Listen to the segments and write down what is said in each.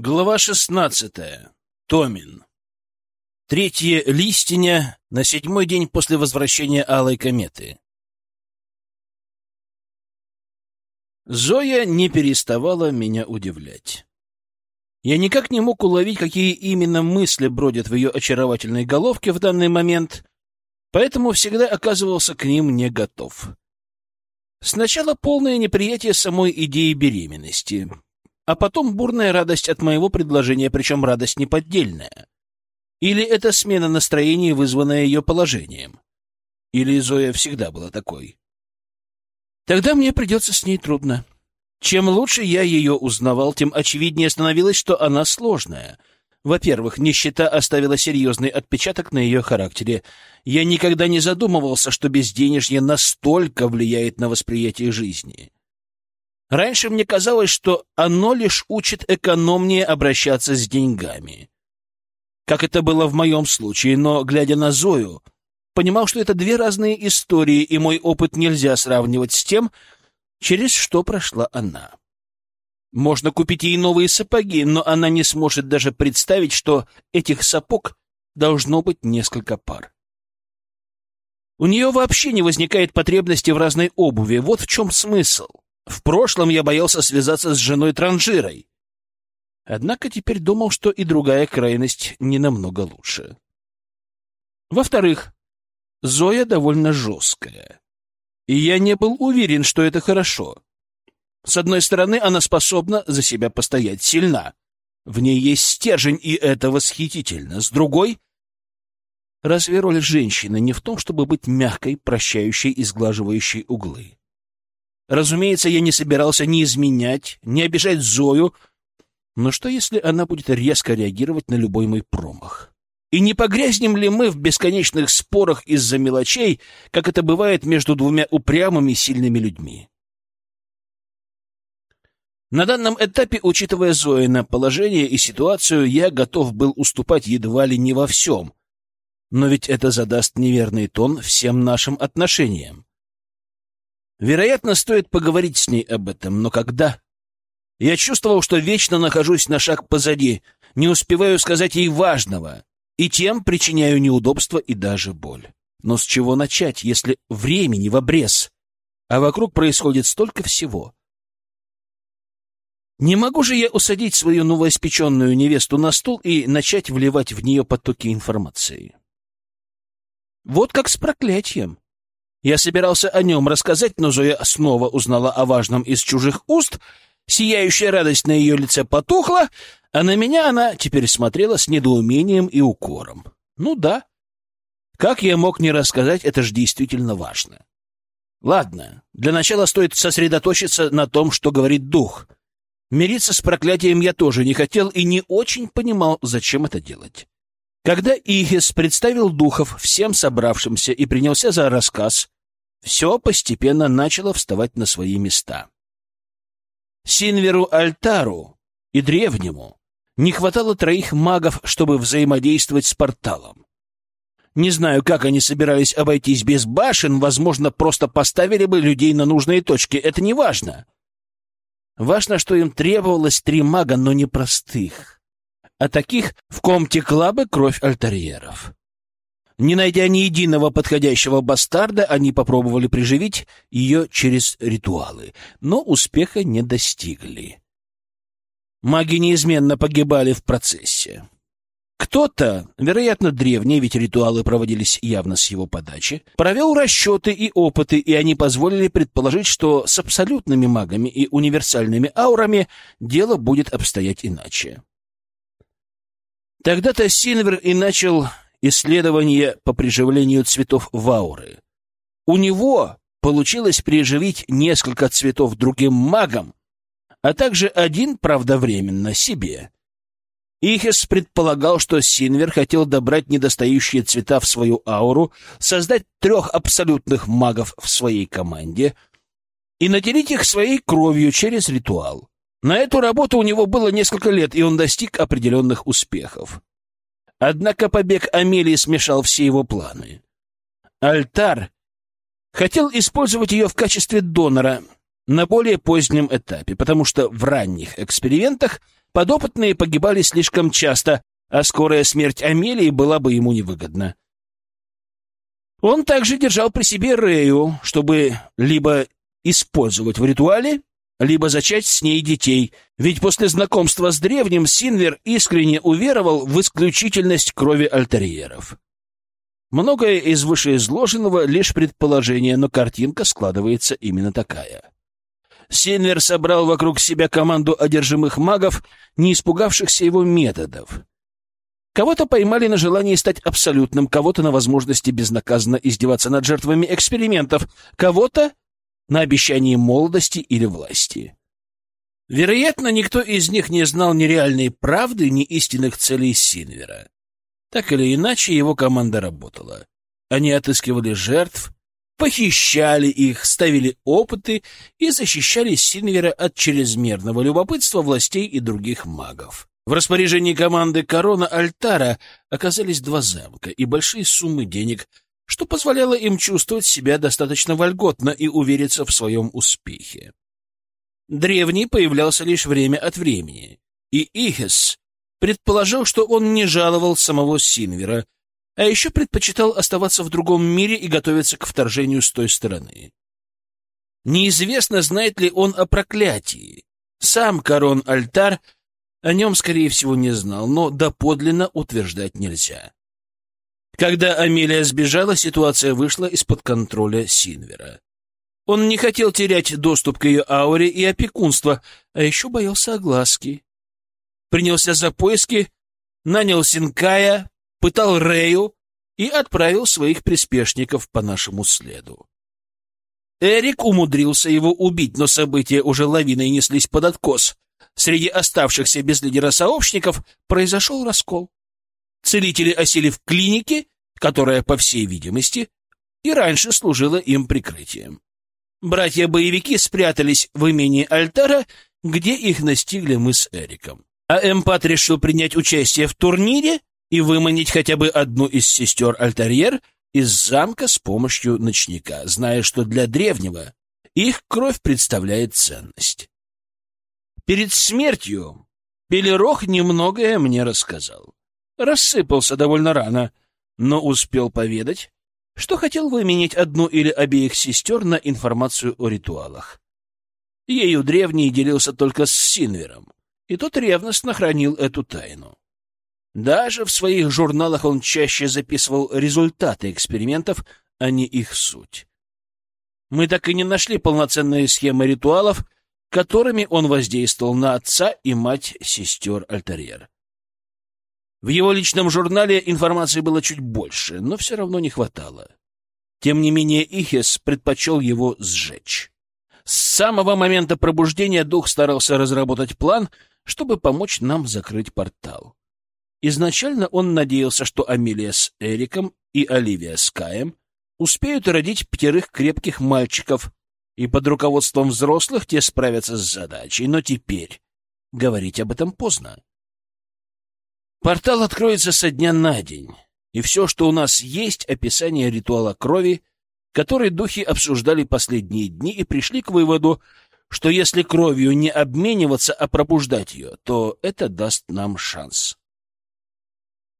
Глава шестнадцатая. Томин. Третье листиня на седьмой день после возвращения Алой кометы. Зоя не переставала меня удивлять. Я никак не мог уловить, какие именно мысли бродят в ее очаровательной головке в данный момент, поэтому всегда оказывался к ним не готов. Сначала полное неприятие самой идеи беременности — а потом бурная радость от моего предложения, причем радость неподдельная. Или это смена настроения, вызванная ее положением? Или Зоя всегда была такой? Тогда мне придется с ней трудно. Чем лучше я ее узнавал, тем очевиднее становилось, что она сложная. Во-первых, нищета оставила серьезный отпечаток на ее характере. Я никогда не задумывался, что безденежье настолько влияет на восприятие жизни. Раньше мне казалось, что оно лишь учит экономнее обращаться с деньгами. Как это было в моем случае, но, глядя на Зою, понимал, что это две разные истории, и мой опыт нельзя сравнивать с тем, через что прошла она. Можно купить ей новые сапоги, но она не сможет даже представить, что этих сапог должно быть несколько пар. У нее вообще не возникает потребности в разной обуви. Вот в чем смысл. В прошлом я боялся связаться с женой транжирой. Однако теперь думал, что и другая крайность не намного лучше. Во-вторых, Зоя довольно жесткая. И я не был уверен, что это хорошо. С одной стороны, она способна за себя постоять, сильна. В ней есть стержень, и это восхитительно. С другой, разве роль женщины не в том, чтобы быть мягкой, прощающей и сглаживающей углы? Разумеется, я не собирался ни изменять, ни обижать Зою, но что, если она будет резко реагировать на любой мой промах? И не погрязнем ли мы в бесконечных спорах из-за мелочей, как это бывает между двумя упрямыми сильными людьми? На данном этапе, учитывая Зоина положение и ситуацию, я готов был уступать едва ли не во всем. Но ведь это задаст неверный тон всем нашим отношениям. Вероятно, стоит поговорить с ней об этом, но когда? Я чувствовал, что вечно нахожусь на шаг позади, не успеваю сказать ей важного, и тем причиняю неудобства и даже боль. Но с чего начать, если времени в обрез, а вокруг происходит столько всего? Не могу же я усадить свою новоиспеченную невесту на стул и начать вливать в нее потоки информации. Вот как с проклятием. Я собирался о нем рассказать, но Зоя снова узнала о важном из чужих уст, сияющая радость на ее лице потухла, а на меня она теперь смотрела с недоумением и укором. Ну да. Как я мог не рассказать, это же действительно важно. Ладно, для начала стоит сосредоточиться на том, что говорит дух. Мириться с проклятием я тоже не хотел и не очень понимал, зачем это делать. Когда Ихис представил духов всем собравшимся и принялся за рассказ, все постепенно начало вставать на свои места. Синверу Альтару и Древнему не хватало троих магов, чтобы взаимодействовать с порталом. Не знаю, как они собирались обойтись без башен, возможно, просто поставили бы людей на нужные точки, это не важно. Важно, что им требовалось три мага, но не простых а таких, в ком текла бы кровь альтерьеров. Не найдя ни единого подходящего бастарда, они попробовали приживить ее через ритуалы, но успеха не достигли. Маги неизменно погибали в процессе. Кто-то, вероятно, древний, ведь ритуалы проводились явно с его подачи, провел расчеты и опыты, и они позволили предположить, что с абсолютными магами и универсальными аурами дело будет обстоять иначе. Тогда-то Синвер и начал исследование по приживлению цветов в ауры. У него получилось приживить несколько цветов другим магам, а также один, правда, временно, себе. Ихес предполагал, что Синвер хотел добрать недостающие цвета в свою ауру, создать трех абсолютных магов в своей команде и наделить их своей кровью через ритуал. На эту работу у него было несколько лет, и он достиг определенных успехов. Однако побег Амелии смешал все его планы. Альтар хотел использовать ее в качестве донора на более позднем этапе, потому что в ранних экспериментах Подопытные погибали слишком часто, а скорая смерть Амелии была бы ему невыгодна. Он также держал при себе Рею, чтобы либо использовать в ритуале, либо зачать с ней детей, ведь после знакомства с древним Синвер искренне уверовал в исключительность крови альтерьеров. Многое из вышеизложенного — лишь предположение, но картинка складывается именно такая. Синвер собрал вокруг себя команду одержимых магов, не испугавшихся его методов. Кого-то поймали на желании стать абсолютным, кого-то на возможности безнаказанно издеваться над жертвами экспериментов, кого-то на обещании молодости или власти. Вероятно, никто из них не знал ни реальной правды, ни истинных целей Синвера. Так или иначе, его команда работала. Они отыскивали жертв, похищали их, ставили опыты и защищали Синвера от чрезмерного любопытства властей и других магов. В распоряжении команды Корона Альтара оказались два замка и большие суммы денег, что позволяло им чувствовать себя достаточно вольготно и увериться в своем успехе. Древний появлялся лишь время от времени, и Ихес предположил, что он не жаловал самого Синвера, а еще предпочитал оставаться в другом мире и готовиться к вторжению с той стороны. Неизвестно, знает ли он о проклятии. Сам Корон Альтар о нем, скорее всего, не знал, но доподлинно утверждать нельзя. Когда Амелия сбежала, ситуация вышла из-под контроля Синвера. Он не хотел терять доступ к ее ауре и опекунство, а еще боялся огласки. Принялся за поиски, нанял Синкая, пытал Рею и отправил своих приспешников по нашему следу. Эрик умудрился его убить, но события уже лавиной неслись под откос. Среди оставшихся без лидера сообщников произошел раскол. Целители осели в клинике, которая, по всей видимости, и раньше служила им прикрытием. Братья-боевики спрятались в имении Альтара, где их настигли мы с Эриком. А Эмпат решил принять участие в турнире и выманить хотя бы одну из сестер Альтарьер из замка с помощью ночника, зная, что для древнего их кровь представляет ценность. Перед смертью Пелерох немногое мне рассказал рассыпался довольно рано, но успел поведать, что хотел выменять одну или обеих сестер на информацию о ритуалах. Ею древний делился только с Синвером, и тот ревностно хранил эту тайну. Даже в своих журналах он чаще записывал результаты экспериментов, а не их суть. Мы так и не нашли полноценные схемы ритуалов, которыми он воздействовал на отца и мать сестер Альтерьер. В его личном журнале информации было чуть больше, но все равно не хватало. Тем не менее, Ихес предпочел его сжечь. С самого момента пробуждения дух старался разработать план, чтобы помочь нам закрыть портал. Изначально он надеялся, что Амелия с Эриком и Оливия с Каем успеют родить пятерых крепких мальчиков, и под руководством взрослых те справятся с задачей, но теперь говорить об этом поздно. Портал откроется со дня на день, и все, что у нас есть, описание ритуала крови, который духи обсуждали последние дни и пришли к выводу, что если кровью не обмениваться, а пробуждать ее, то это даст нам шанс.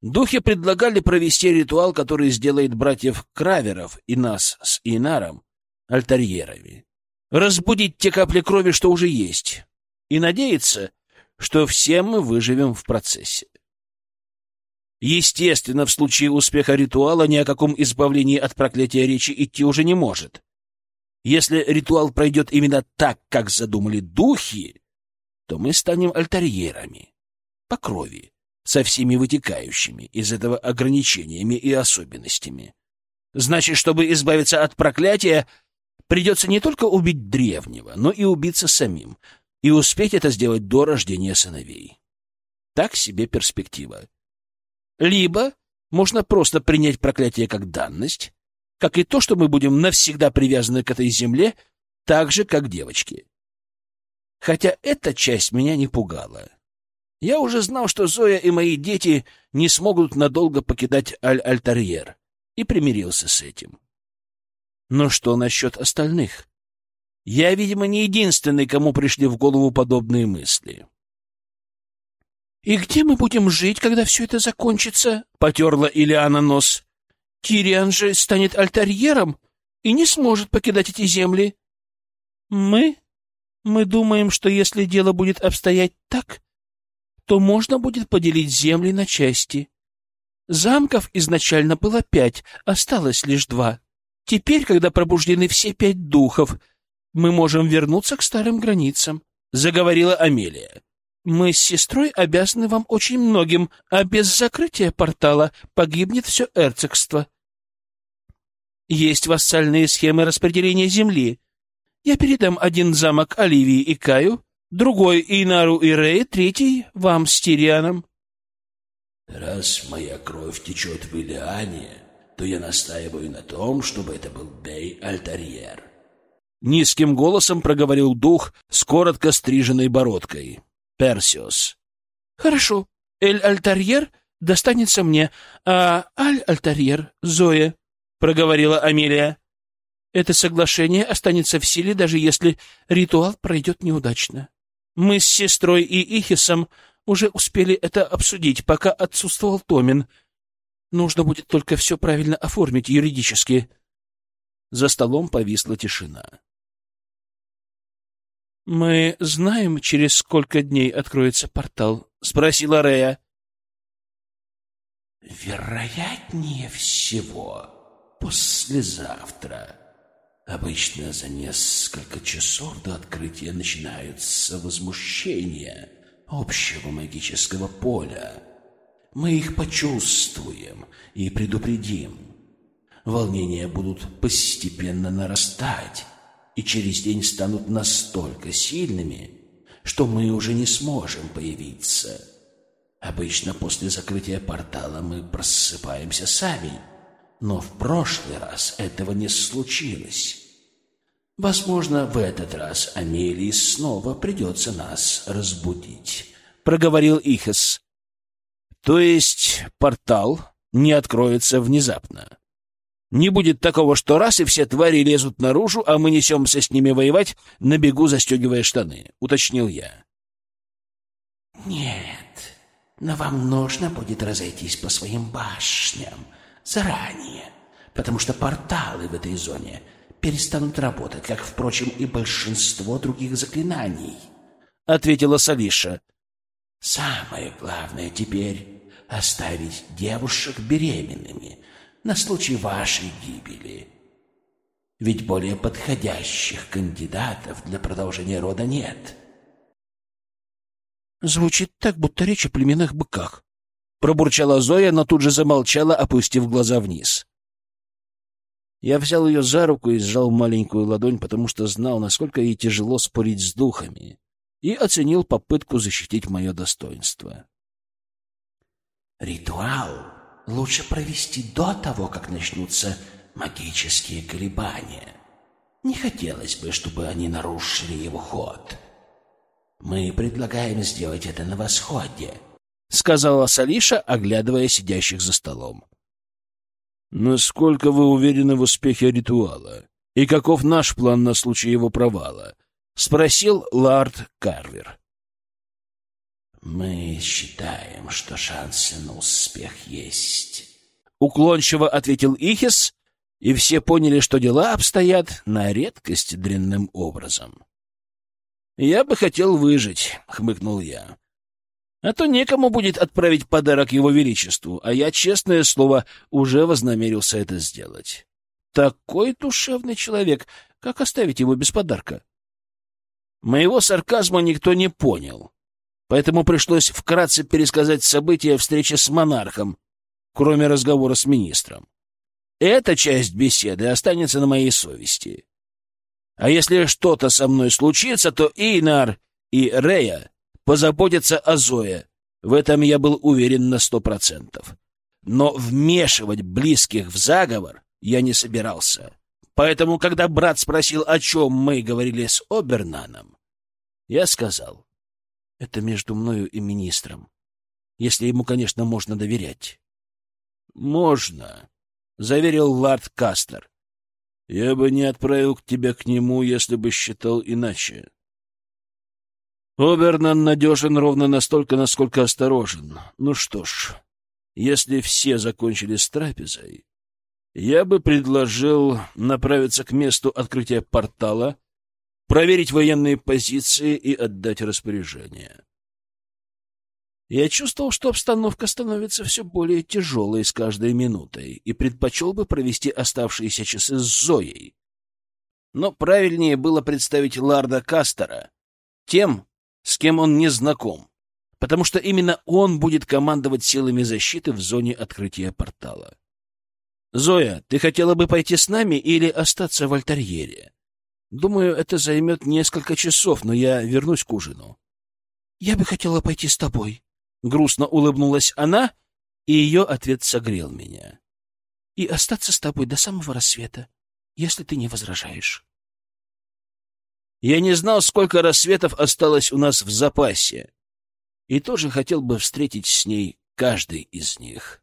Духи предлагали провести ритуал, который сделает братьев Краверов и нас с Инаром альтерьерами. Разбудить те капли крови, что уже есть, и надеяться, что все мы выживем в процессе. Естественно, в случае успеха ритуала ни о каком избавлении от проклятия речи идти уже не может. Если ритуал пройдет именно так, как задумали духи, то мы станем альтерьерами по крови, со всеми вытекающими из этого ограничениями и особенностями. Значит, чтобы избавиться от проклятия, придется не только убить древнего, но и убиться самим, и успеть это сделать до рождения сыновей. Так себе перспектива. Либо можно просто принять проклятие как данность, как и то, что мы будем навсегда привязаны к этой земле, так же, как девочки. Хотя эта часть меня не пугала. Я уже знал, что Зоя и мои дети не смогут надолго покидать Аль-Альтарьер, и примирился с этим. Но что насчет остальных? Я, видимо, не единственный, кому пришли в голову подобные мысли. «И где мы будем жить, когда все это закончится?» — потерла Илиана нос. «Тириан же станет альтерьером и не сможет покидать эти земли». «Мы? Мы думаем, что если дело будет обстоять так, то можно будет поделить земли на части. Замков изначально было пять, осталось лишь два. Теперь, когда пробуждены все пять духов, мы можем вернуться к старым границам», — заговорила Амелия. Мы с сестрой обязаны вам очень многим, а без закрытия портала погибнет все эрцогство. Есть вассальные схемы распределения земли. Я передам один замок Оливии и Каю, другой — Инару и Рэй, третий — вам с Тирианом. Раз моя кровь течет в Илиане, то я настаиваю на том, чтобы это был Бей Альтарьер. Низким голосом проговорил дух с коротко стриженной бородкой. Персиус. Хорошо. Эль-Альтарьер достанется мне, а Аль-Альтарьер — Зоя, — проговорила Амелия. Это соглашение останется в силе, даже если ритуал пройдет неудачно. Мы с сестрой и Ихисом уже успели это обсудить, пока отсутствовал Томин. Нужно будет только все правильно оформить юридически. За столом повисла тишина. «Мы знаем, через сколько дней откроется портал?» — спросила Рея. «Вероятнее всего, послезавтра. Обычно за несколько часов до открытия начинаются возмущения общего магического поля. Мы их почувствуем и предупредим. Волнения будут постепенно нарастать» и через день станут настолько сильными, что мы уже не сможем появиться. Обычно после закрытия портала мы просыпаемся сами, но в прошлый раз этого не случилось. Возможно, в этот раз Амелии снова придется нас разбудить, — проговорил Ихес. То есть портал не откроется внезапно? Не будет такого, что раз и все твари лезут наружу, а мы несемся с ними воевать, на бегу застегивая штаны, — уточнил я. Нет, но вам нужно будет разойтись по своим башням заранее, потому что порталы в этой зоне перестанут работать, как, впрочем, и большинство других заклинаний, — ответила Салиша. Самое главное теперь — оставить девушек беременными — на случай вашей гибели. Ведь более подходящих кандидатов для продолжения рода нет. Звучит так, будто речь о племенных быках. Пробурчала Зоя, но тут же замолчала, опустив глаза вниз. Я взял ее за руку и сжал маленькую ладонь, потому что знал, насколько ей тяжело спорить с духами, и оценил попытку защитить мое достоинство. «Ритуал лучше провести до того, как начнутся магические колебания. Не хотелось бы, чтобы они нарушили его ход. Мы предлагаем сделать это на восходе, — сказала Салиша, оглядывая сидящих за столом. «Насколько вы уверены в успехе ритуала? И каков наш план на случай его провала?» — спросил Лард Карвер. «Мы считаем, что шансы на успех есть», — уклончиво ответил Ихис, и все поняли, что дела обстоят на редкость дрянным образом. «Я бы хотел выжить», — хмыкнул я. «А то некому будет отправить подарок его величеству, а я, честное слово, уже вознамерился это сделать. Такой душевный человек, как оставить его без подарка?» Моего сарказма никто не понял поэтому пришлось вкратце пересказать события встречи с монархом, кроме разговора с министром. Эта часть беседы останется на моей совести. А если что-то со мной случится, то Эйнар и Рея позаботятся о Зое. В этом я был уверен на сто процентов. Но вмешивать близких в заговор я не собирался. Поэтому, когда брат спросил, о чем мы говорили с Обернаном, я сказал, это между мною и министром. Если ему, конечно, можно доверять. — Можно, — заверил Лард Кастер. — Я бы не отправил тебя к нему, если бы считал иначе. Обернан надежен ровно настолько, насколько осторожен. Ну что ж, если все закончили с трапезой, я бы предложил направиться к месту открытия портала, проверить военные позиции и отдать распоряжение. Я чувствовал, что обстановка становится все более тяжелой с каждой минутой и предпочел бы провести оставшиеся часы с Зоей. Но правильнее было представить Ларда Кастера тем, с кем он не знаком, потому что именно он будет командовать силами защиты в зоне открытия портала. «Зоя, ты хотела бы пойти с нами или остаться в альтерьере? Думаю, это займет несколько часов, но я вернусь к ужину». «Я бы хотела пойти с тобой», — грустно улыбнулась она, и ее ответ согрел меня. «И остаться с тобой до самого рассвета, если ты не возражаешь». Я не знал, сколько рассветов осталось у нас в запасе, и тоже хотел бы встретить с ней каждый из них.